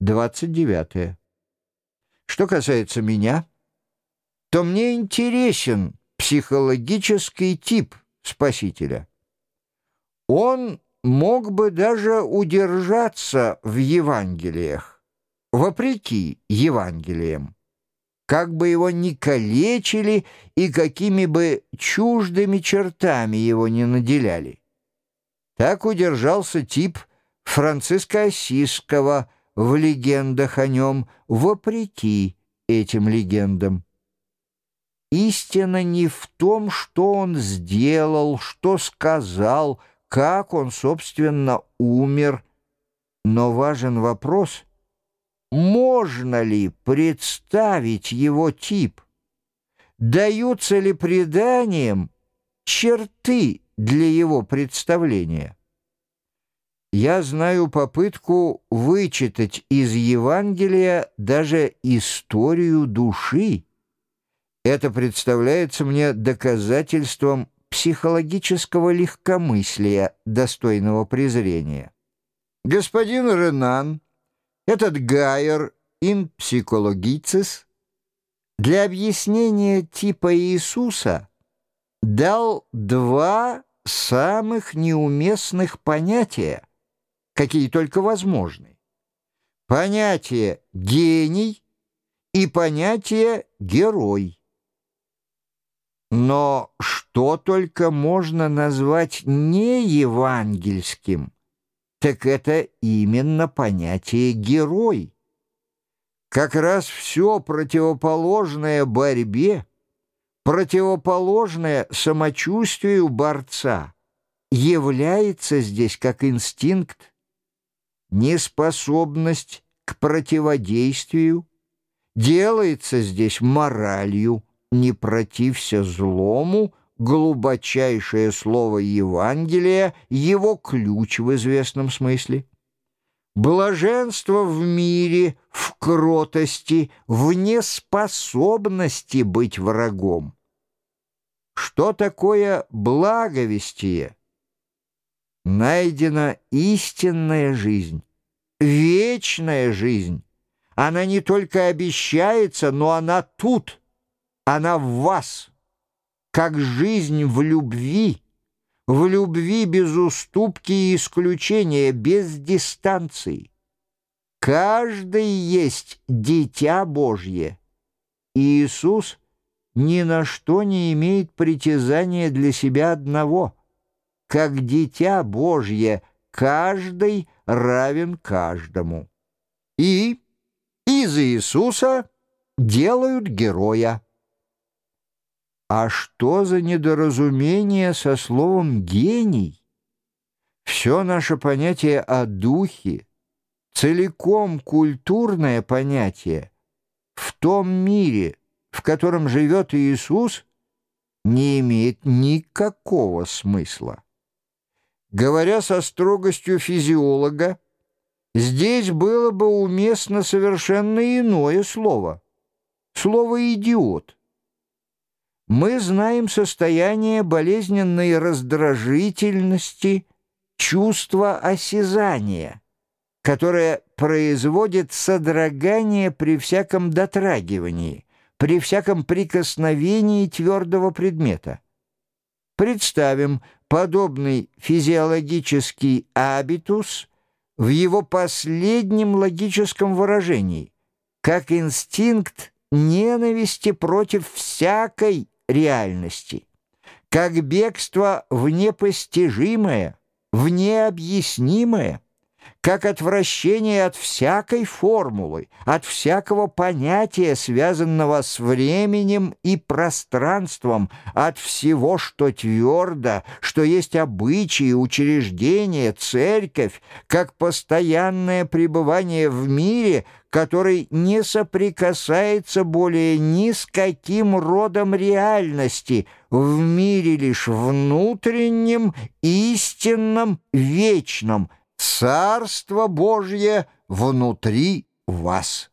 29. Что касается меня, то мне интересен психологический тип Спасителя. Он мог бы даже удержаться в Евангелиях, вопреки Евангелиям, как бы его ни калечили и какими бы чуждыми чертами его не наделяли. Так удержался тип Франциска Осиского в легендах о нем, вопреки этим легендам. Истина не в том, что он сделал, что сказал, как он, собственно, умер, но важен вопрос, можно ли представить его тип, даются ли преданиям черты для его представления. Я знаю попытку вычитать из Евангелия даже историю души, это представляется мне доказательством психологического легкомыслия, достойного презрения. Господин Ренан, этот Гайер ин психологицис, для объяснения типа Иисуса дал два самых неуместных понятия, какие только возможны. Понятие «гений» и понятие «герой». Но что только можно назвать не евангельским, так это именно понятие «герой». Как раз все противоположное борьбе, противоположное самочувствию борца является здесь как инстинкт, неспособность к противодействию, делается здесь моралью, не протився злому, глубочайшее слово Евангелия, его ключ в известном смысле. Блаженство в мире, в кротости, в неспособности быть врагом. Что такое благовестие? Найдена истинная жизнь, вечная жизнь. Она не только обещается, но она тут – она в вас, как жизнь в любви, в любви без уступки и исключения, без дистанции. Каждый есть дитя Божье. Иисус ни на что не имеет притязания для себя одного. Как дитя Божье каждый равен каждому. И из Иисуса делают героя. А что за недоразумение со словом «гений»? Все наше понятие о духе, целиком культурное понятие, в том мире, в котором живет Иисус, не имеет никакого смысла. Говоря со строгостью физиолога, здесь было бы уместно совершенно иное слово. Слово «идиот» мы знаем состояние болезненной раздражительности, чувства осязания, которое производит содрогание при всяком дотрагивании, при всяком прикосновении твердого предмета. Представим подобный физиологический абитус в его последнем логическом выражении, как инстинкт ненависти против всякой реальности, как бегство в непостижимое, в необъяснимое, как отвращение от всякой формулы, от всякого понятия, связанного с временем и пространством, от всего, что твердо, что есть обычаи, учреждения, церковь, как постоянное пребывание в мире, который не соприкасается более ни с каким родом реальности, в мире лишь внутреннем, истинном, вечном, Царство Божье внутри вас.